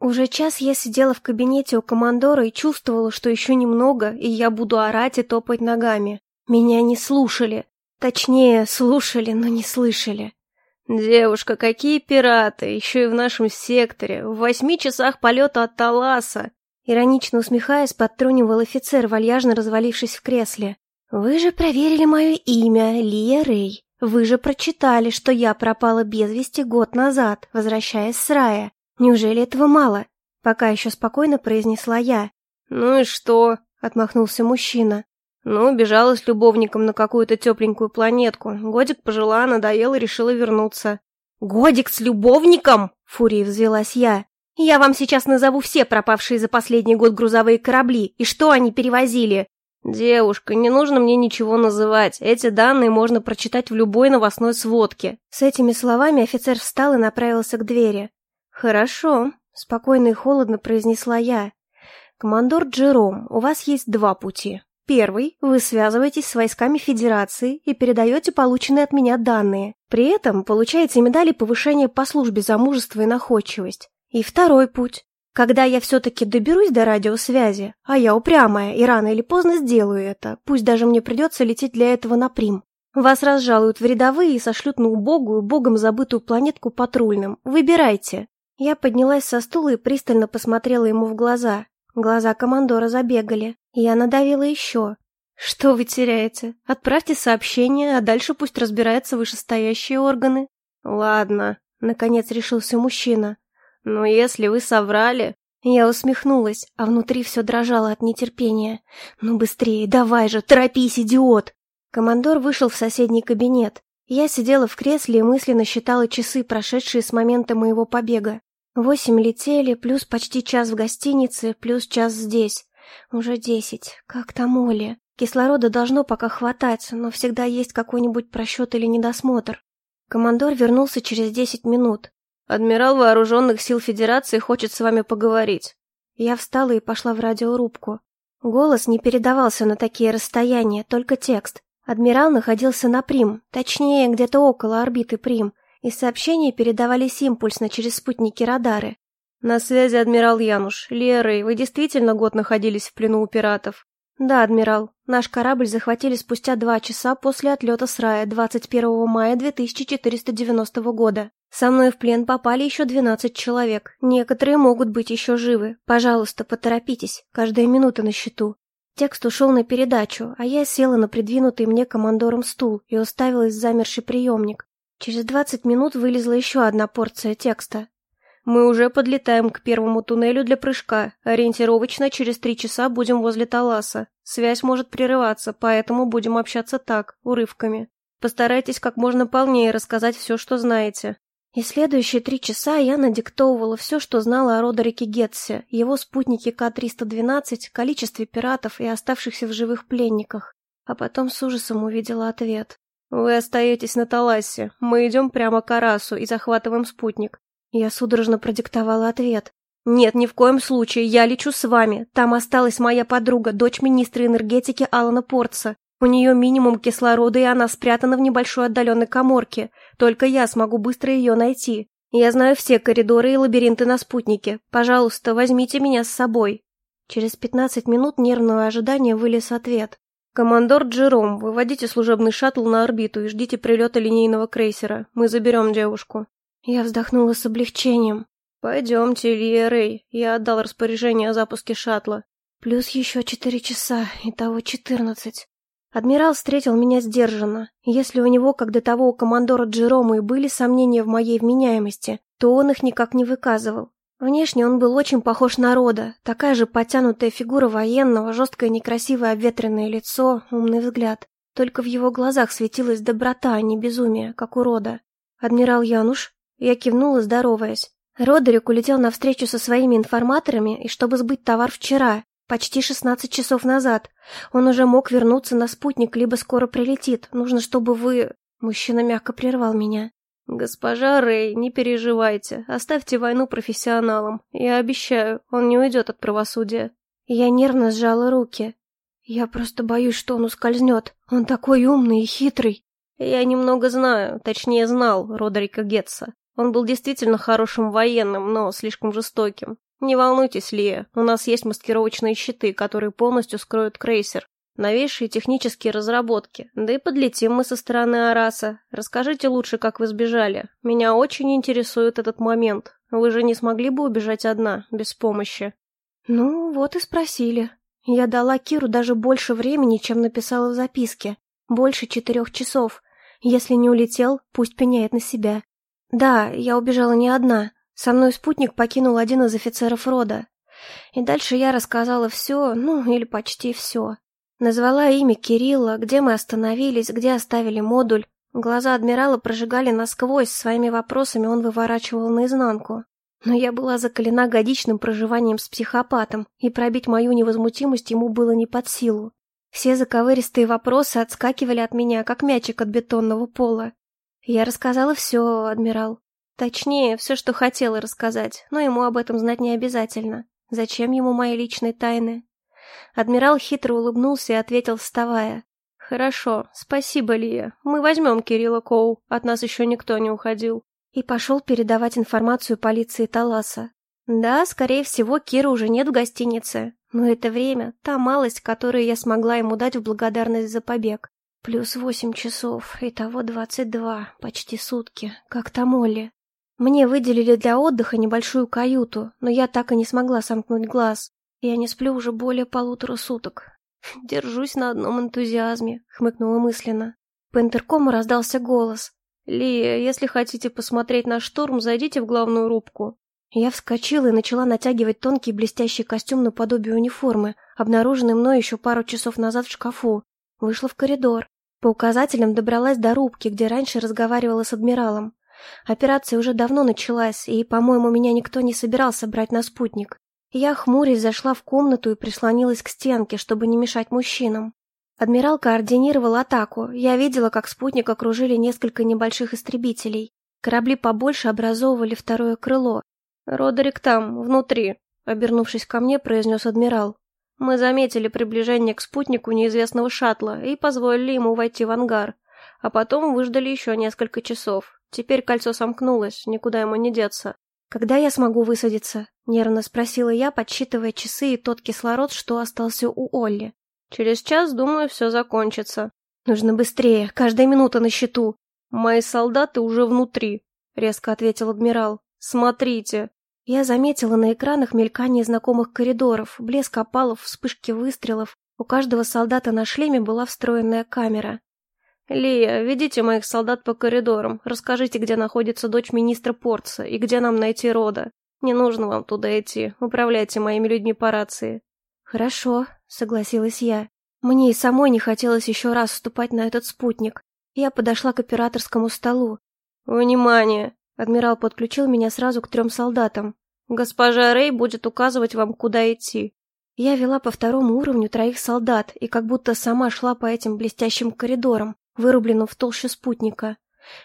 Уже час я сидела в кабинете у командора и чувствовала, что еще немного, и я буду орать и топать ногами. Меня не слушали. Точнее, слушали, но не слышали. «Девушка, какие пираты! Еще и в нашем секторе! В восьми часах полета от Таласа!» Иронично усмехаясь, подтрунивал офицер, вальяжно развалившись в кресле. «Вы же проверили мое имя, Лия Рэй. Вы же прочитали, что я пропала без вести год назад, возвращаясь с рая. Неужели этого мало?» Пока еще спокойно произнесла я. «Ну и что?» — отмахнулся мужчина. «Ну, бежала с любовником на какую-то тепленькую планетку. Годик пожила, надоела решила вернуться». «Годик с любовником?» — фурией взвелась я. «Я вам сейчас назову все пропавшие за последний год грузовые корабли, и что они перевозили. «Девушка, не нужно мне ничего называть. Эти данные можно прочитать в любой новостной сводке». С этими словами офицер встал и направился к двери. «Хорошо», — спокойно и холодно произнесла я. «Командор Джером, у вас есть два пути. Первый – вы связываетесь с войсками Федерации и передаете полученные от меня данные. При этом получаете медали повышения по службе за мужество и находчивость. И второй путь. Когда я все-таки доберусь до радиосвязи, а я упрямая и рано или поздно сделаю это, пусть даже мне придется лететь для этого на Прим. Вас разжалуют в рядовые и сошлют на убогую, богом забытую планетку патрульным. Выбирайте. Я поднялась со стула и пристально посмотрела ему в глаза. Глаза командора забегали. Я надавила еще. Что вы теряете? Отправьте сообщение, а дальше пусть разбираются вышестоящие органы. Ладно, наконец решился мужчина. Но если вы соврали... Я усмехнулась, а внутри все дрожало от нетерпения. «Ну быстрее, давай же, торопись, идиот!» Командор вышел в соседний кабинет. Я сидела в кресле и мысленно считала часы, прошедшие с момента моего побега. Восемь летели, плюс почти час в гостинице, плюс час здесь. Уже десять. Как там Оля? Кислорода должно пока хватать, но всегда есть какой-нибудь просчет или недосмотр. Командор вернулся через десять минут. Адмирал Вооруженных сил Федерации хочет с вами поговорить». Я встала и пошла в радиорубку. Голос не передавался на такие расстояния, только текст. Адмирал находился на Прим, точнее, где-то около орбиты Прим, и сообщения передавались импульсно через спутники-радары. «На связи, адмирал Януш. Лерой, вы действительно год находились в плену у пиратов?» «Да, адмирал. Наш корабль захватили спустя два часа после отлета с рая 21 мая 2490 года. Со мной в плен попали еще двенадцать человек. Некоторые могут быть еще живы. Пожалуйста, поторопитесь. Каждая минута на счету. Текст ушел на передачу, а я села на придвинутый мне командором стул и уставилась в замерший приемник. Через двадцать минут вылезла еще одна порция текста. «Мы уже подлетаем к первому туннелю для прыжка. Ориентировочно через три часа будем возле Таласа. Связь может прерываться, поэтому будем общаться так, урывками. Постарайтесь как можно полнее рассказать все, что знаете. И следующие три часа я надиктовывала все, что знала о Родерике Гетсе, его спутнике К-312, количестве пиратов и оставшихся в живых пленниках. А потом с ужасом увидела ответ. «Вы остаетесь на Таласе. Мы идем прямо к Арасу и захватываем спутник». Я судорожно продиктовала ответ. «Нет, ни в коем случае. Я лечу с вами. Там осталась моя подруга, дочь министра энергетики Алана Портса. У нее минимум кислорода, и она спрятана в небольшой отдаленной коморке. Только я смогу быстро ее найти. Я знаю все коридоры и лабиринты на спутнике. Пожалуйста, возьмите меня с собой». Через пятнадцать минут нервного ожидания вылез ответ. «Командор Джером, выводите служебный шаттл на орбиту и ждите прилета линейного крейсера. Мы заберем девушку». Я вздохнула с облегчением. «Пойдемте, Лия Рэй. Я отдал распоряжение о запуске шаттла». Плюс еще четыре часа, итого четырнадцать. Адмирал встретил меня сдержанно. Если у него, как до того у командора Джерома, и были сомнения в моей вменяемости, то он их никак не выказывал. Внешне он был очень похож на Рода, такая же подтянутая фигура военного, жесткое некрасивое обветренное лицо, умный взгляд. Только в его глазах светилась доброта, а не безумие, как у Рода. «Адмирал Януш?» Я кивнула, здороваясь. Родерик улетел на встречу со своими информаторами, и чтобы сбыть товар вчера, Почти шестнадцать часов назад. Он уже мог вернуться на спутник, либо скоро прилетит. Нужно, чтобы вы...» Мужчина мягко прервал меня. «Госпожа Рэй, не переживайте. Оставьте войну профессионалам. Я обещаю, он не уйдет от правосудия». Я нервно сжала руки. «Я просто боюсь, что он ускользнет. Он такой умный и хитрый». «Я немного знаю, точнее знал Родерика Гетца. Он был действительно хорошим военным, но слишком жестоким. Не волнуйтесь, Лия, у нас есть маскировочные щиты, которые полностью скроют крейсер. Новейшие технические разработки. Да и подлетим мы со стороны Араса. Расскажите лучше, как вы сбежали. Меня очень интересует этот момент. Вы же не смогли бы убежать одна, без помощи? Ну, вот и спросили. Я дала Киру даже больше времени, чем написала в записке. Больше четырех часов. Если не улетел, пусть пеняет на себя. Да, я убежала не одна. Со мной спутник покинул один из офицеров рода. И дальше я рассказала все, ну, или почти все. Назвала имя Кирилла, где мы остановились, где оставили модуль. Глаза адмирала прожигали насквозь, своими вопросами он выворачивал наизнанку. Но я была закалена годичным проживанием с психопатом, и пробить мою невозмутимость ему было не под силу. Все заковыристые вопросы отскакивали от меня, как мячик от бетонного пола. Я рассказала все, адмирал. Точнее, все, что хотела рассказать, но ему об этом знать не обязательно. Зачем ему мои личные тайны? Адмирал хитро улыбнулся и ответил, вставая. «Хорошо, спасибо, Лия. Мы возьмем Кирилла Коу, от нас еще никто не уходил». И пошел передавать информацию полиции Таласа. Да, скорее всего, Кира уже нет в гостинице, но это время, та малость, которую я смогла ему дать в благодарность за побег. Плюс восемь часов, итого двадцать два, почти сутки, как там Молли. Мне выделили для отдыха небольшую каюту, но я так и не смогла сомкнуть глаз. Я не сплю уже более полутора суток. Держусь на одном энтузиазме, хмыкнула мысленно. По интеркому раздался голос. «Лия, если хотите посмотреть на штурм, зайдите в главную рубку». Я вскочила и начала натягивать тонкий блестящий костюм наподобие униформы, обнаруженный мной еще пару часов назад в шкафу. Вышла в коридор. По указателям добралась до рубки, где раньше разговаривала с адмиралом. Операция уже давно началась, и, по-моему, меня никто не собирался брать на спутник. Я, хмурясь, зашла в комнату и прислонилась к стенке, чтобы не мешать мужчинам. Адмирал координировал атаку. Я видела, как спутник окружили несколько небольших истребителей. Корабли побольше образовывали второе крыло. «Родерик там, внутри», — обернувшись ко мне, произнес адмирал. «Мы заметили приближение к спутнику неизвестного шаттла и позволили ему войти в ангар. А потом выждали еще несколько часов. Теперь кольцо сомкнулось, никуда ему не деться. «Когда я смогу высадиться?» — нервно спросила я, подсчитывая часы и тот кислород, что остался у Олли. «Через час, думаю, все закончится». «Нужно быстрее, каждая минута на счету». «Мои солдаты уже внутри», — резко ответил адмирал. «Смотрите». Я заметила на экранах мелькание знакомых коридоров, блеск опалов, вспышки выстрелов. У каждого солдата на шлеме была встроенная камера. «Лия, ведите моих солдат по коридорам, расскажите, где находится дочь министра Портса и где нам найти Рода. Не нужно вам туда идти, управляйте моими людьми по рации». «Хорошо», — согласилась я. Мне и самой не хотелось еще раз вступать на этот спутник. Я подошла к операторскому столу. «Внимание!» — адмирал подключил меня сразу к трем солдатам. «Госпожа Рэй будет указывать вам, куда идти». Я вела по второму уровню троих солдат и как будто сама шла по этим блестящим коридорам вырубленном в толще спутника.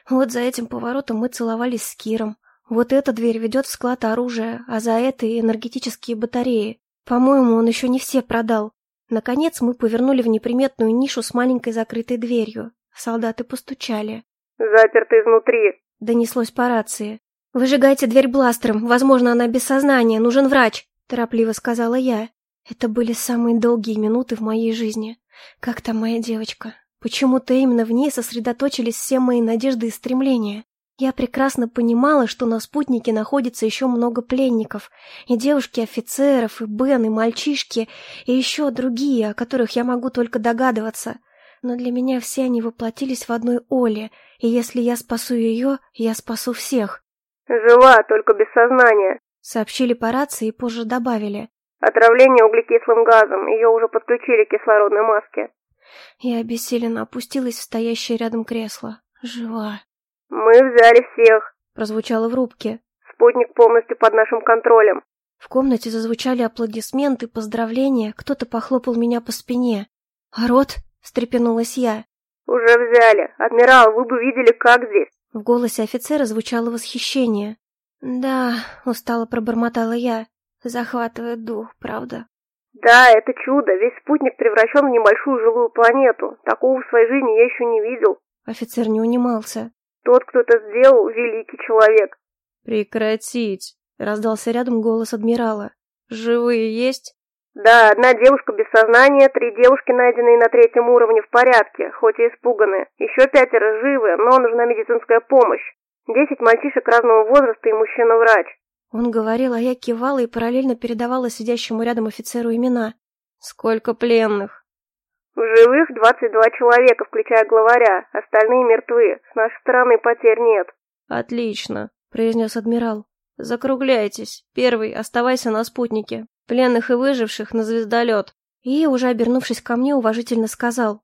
Вот за этим поворотом мы целовались с Киром. Вот эта дверь ведет в склад оружия, а за этой энергетические батареи. По-моему, он еще не все продал. Наконец мы повернули в неприметную нишу с маленькой закрытой дверью. Солдаты постучали. «Заперты изнутри», — донеслось по рации. «Выжигайте дверь бластером, возможно, она без сознания, нужен врач», — торопливо сказала я. Это были самые долгие минуты в моей жизни. Как там моя девочка? Почему-то именно в ней сосредоточились все мои надежды и стремления. Я прекрасно понимала, что на спутнике находится еще много пленников, и девушки-офицеров, и Бен, и мальчишки, и еще другие, о которых я могу только догадываться. Но для меня все они воплотились в одной Оле, и если я спасу ее, я спасу всех. «Жива, только без сознания», — сообщили по рации и позже добавили. «Отравление углекислым газом, ее уже подключили к кислородной маске». Я обессиленно опустилась в стоящее рядом кресло. Жива. «Мы взяли всех», — прозвучало в рубке. «Спутник полностью под нашим контролем». В комнате зазвучали аплодисменты, поздравления, кто-то похлопал меня по спине. «А рот?» — встрепенулась я. «Уже взяли. Адмирал, вы бы видели, как здесь». В голосе офицера звучало восхищение. «Да», — устало пробормотала я. «Захватывает дух, правда?» Да, это чудо. Весь спутник превращен в небольшую жилую планету. Такого в своей жизни я еще не видел. Офицер не унимался. Тот, кто это сделал, великий человек. Прекратить. — раздался рядом голос адмирала. «Живые есть?» «Да, одна девушка без сознания, три девушки, найденные на третьем уровне, в порядке, хоть и испуганы. Еще пятеро живы, но нужна медицинская помощь. Десять мальчишек разного возраста и мужчина-врач». Он говорил, а я кивала и параллельно передавала сидящему рядом офицеру имена. «Сколько пленных?» «В живых двадцать два человека, включая главаря. Остальные мертвы. С нашей стороны потерь нет». «Отлично», — произнес адмирал. «Закругляйтесь. Первый, оставайся на спутнике. Пленных и выживших на звездолет». И, уже обернувшись ко мне, уважительно сказал.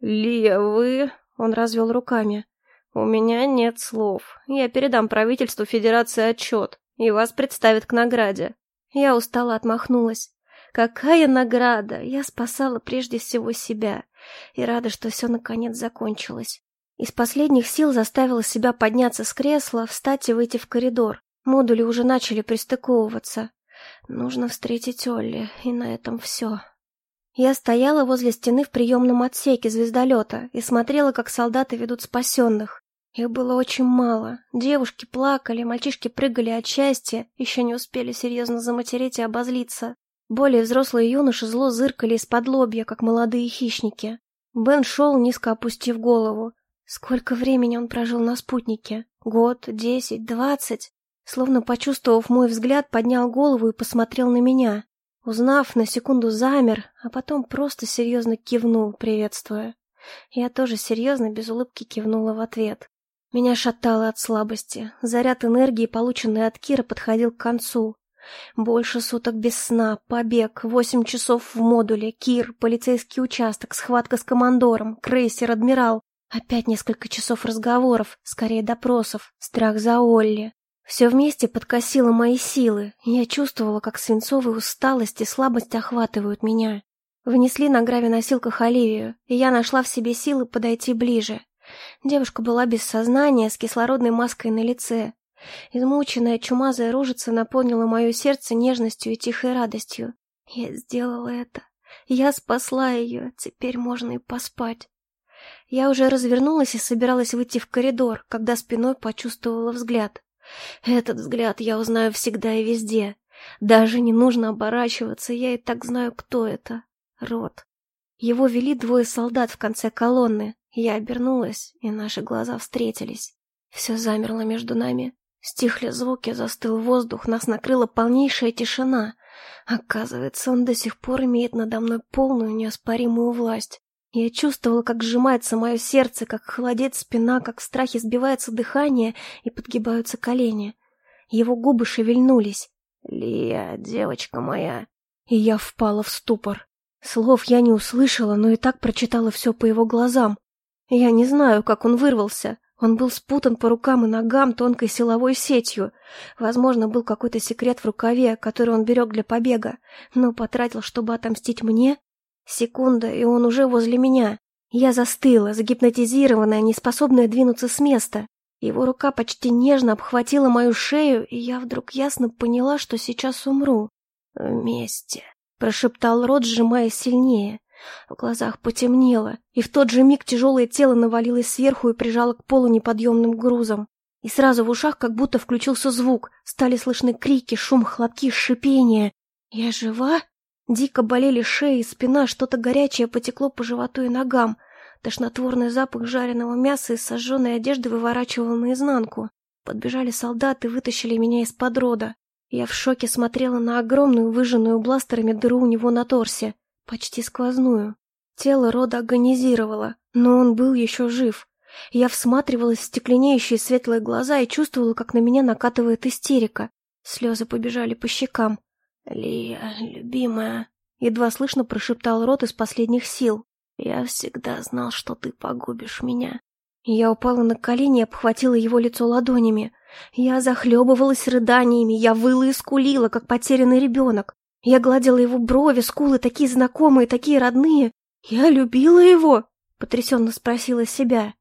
«Лия, вы...» — он развел руками. «У меня нет слов. Я передам правительству Федерации отчет, и вас представят к награде». Я устало отмахнулась. «Какая награда! Я спасала прежде всего себя, и рада, что все наконец закончилось». Из последних сил заставила себя подняться с кресла, встать и выйти в коридор. Модули уже начали пристыковываться. Нужно встретить Олли, и на этом все. Я стояла возле стены в приемном отсеке звездолета и смотрела, как солдаты ведут спасенных. Их было очень мало. Девушки плакали, мальчишки прыгали от счастья, еще не успели серьезно заматереть и обозлиться. Более взрослые юноши зло зыркали из-под лобья, как молодые хищники. Бен шел, низко опустив голову. Сколько времени он прожил на спутнике? Год, десять, двадцать? Словно почувствовав мой взгляд, поднял голову и посмотрел на меня. Узнав, на секунду замер, а потом просто серьезно кивнул, приветствуя. Я тоже серьезно, без улыбки кивнула в ответ. Меня шатало от слабости. Заряд энергии, полученный от Кира, подходил к концу. Больше суток без сна, побег, восемь часов в модуле, Кир, полицейский участок, схватка с командором, крейсер, адмирал. Опять несколько часов разговоров, скорее допросов, страх за Олли. Все вместе подкосило мои силы, я чувствовала, как свинцовая усталость и слабость охватывают меня. Внесли на гравиносилках Оливию, и я нашла в себе силы подойти ближе. Девушка была без сознания, с кислородной маской на лице. Измученная чумазая рожица наполнила мое сердце нежностью и тихой радостью. Я сделала это. Я спасла ее, теперь можно и поспать. Я уже развернулась и собиралась выйти в коридор, когда спиной почувствовала взгляд. Этот взгляд я узнаю всегда и везде. Даже не нужно оборачиваться, я и так знаю, кто это. Рот. Его вели двое солдат в конце колонны. Я обернулась, и наши глаза встретились. Все замерло между нами. Стихли звуки, застыл воздух, нас накрыла полнейшая тишина. Оказывается, он до сих пор имеет надо мной полную неоспоримую власть. Я чувствовала, как сжимается мое сердце, как холодеет спина, как в страхе сбивается дыхание и подгибаются колени. Его губы шевельнулись. «Лия, девочка моя!» И я впала в ступор. Слов я не услышала, но и так прочитала все по его глазам. Я не знаю, как он вырвался. Он был спутан по рукам и ногам тонкой силовой сетью. Возможно, был какой-то секрет в рукаве, который он берег для побега, но потратил, чтобы отомстить мне Секунда, и он уже возле меня. Я застыла, загипнотизированная, неспособная двинуться с места. Его рука почти нежно обхватила мою шею, и я вдруг ясно поняла, что сейчас умру. «Вместе», — прошептал рот, сжимая сильнее. В глазах потемнело, и в тот же миг тяжелое тело навалилось сверху и прижало к полу неподъемным грузом. И сразу в ушах как будто включился звук, стали слышны крики, шум, хлопки, шипение. «Я жива?» Дико болели шея и спина, что-то горячее потекло по животу и ногам. Тошнотворный запах жареного мяса и сожженной одежды выворачивал наизнанку. Подбежали солдаты, вытащили меня из-под рода. Я в шоке смотрела на огромную, выжженную бластерами дыру у него на торсе, почти сквозную. Тело рода агонизировало, но он был еще жив. Я всматривалась в стекленеющие светлые глаза и чувствовала, как на меня накатывает истерика. Слезы побежали по щекам. «Лия, любимая», — едва слышно прошептал рот из последних сил. «Я всегда знал, что ты погубишь меня». Я упала на колени и обхватила его лицо ладонями. Я захлебывалась рыданиями, я выла и скулила, как потерянный ребенок. Я гладила его брови, скулы, такие знакомые, такие родные. Я любила его, потрясенно спросила себя.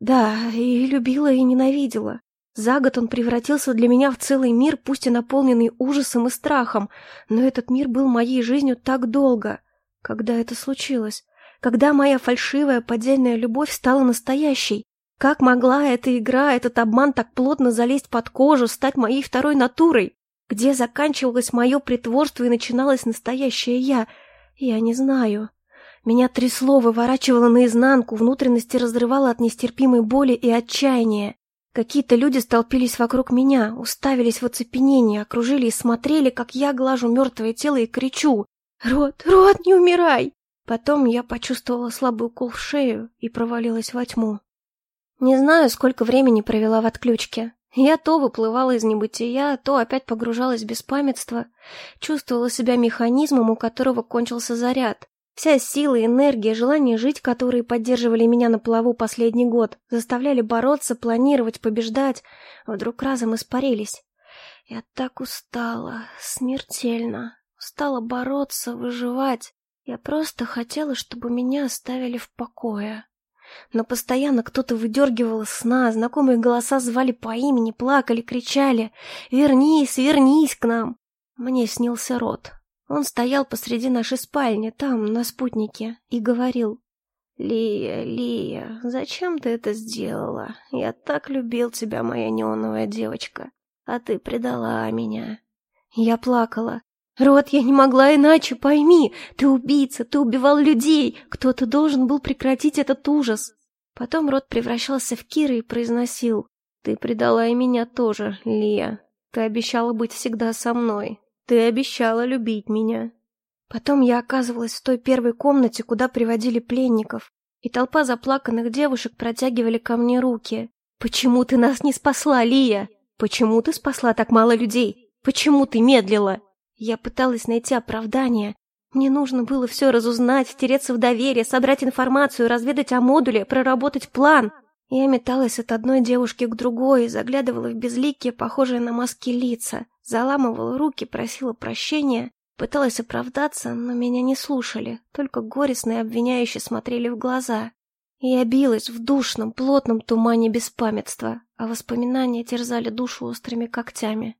Да, и любила, и ненавидела. За год он превратился для меня в целый мир, пусть и наполненный ужасом и страхом, но этот мир был моей жизнью так долго. Когда это случилось? Когда моя фальшивая поддельная любовь стала настоящей? Как могла эта игра, этот обман так плотно залезть под кожу, стать моей второй натурой? Где заканчивалось мое притворство и начиналось настоящее я, я не знаю. Меня трясло, выворачивало наизнанку, внутренности разрывало от нестерпимой боли и отчаяния. Какие-то люди столпились вокруг меня, уставились в оцепенении, окружили и смотрели, как я глажу мертвое тело и кричу «Рот, Рот, не умирай!» Потом я почувствовала слабый укол в шею и провалилась во тьму. Не знаю, сколько времени провела в отключке. Я то выплывала из небытия, то опять погружалась в беспамятство. Чувствовала себя механизмом, у которого кончился заряд. Вся сила, энергия, желание жить, которые поддерживали меня на плаву последний год, заставляли бороться, планировать, побеждать, вдруг разом испарились. Я так устала, смертельно. Устала бороться, выживать. Я просто хотела, чтобы меня оставили в покое. Но постоянно кто-то выдергивал сна, знакомые голоса звали по имени, плакали, кричали «Вернись, вернись к нам!» Мне снился рот. Он стоял посреди нашей спальни, там, на спутнике, и говорил «Лия, Лия, зачем ты это сделала? Я так любил тебя, моя неоновая девочка, а ты предала меня». Я плакала. «Рот, я не могла иначе, пойми! Ты убийца, ты убивал людей! Кто-то должен был прекратить этот ужас!» Потом Рот превращался в Кира и произносил «Ты предала и меня тоже, Лия. Ты обещала быть всегда со мной. Ты обещала любить меня». Потом я оказывалась в той первой комнате, куда приводили пленников, и толпа заплаканных девушек протягивали ко мне руки. «Почему ты нас не спасла, Лия? Почему ты спасла так мало людей? Почему ты медлила?» Я пыталась найти оправдание. Мне нужно было все разузнать, втереться в доверие, собрать информацию, разведать о модуле, проработать план. Я металась от одной девушки к другой, заглядывала в безликие, похожие на маски лица, заламывала руки, просила прощения, пыталась оправдаться, но меня не слушали, только горестно и обвиняюще смотрели в глаза. Я билась в душном, плотном тумане беспамятства, а воспоминания терзали душу острыми когтями.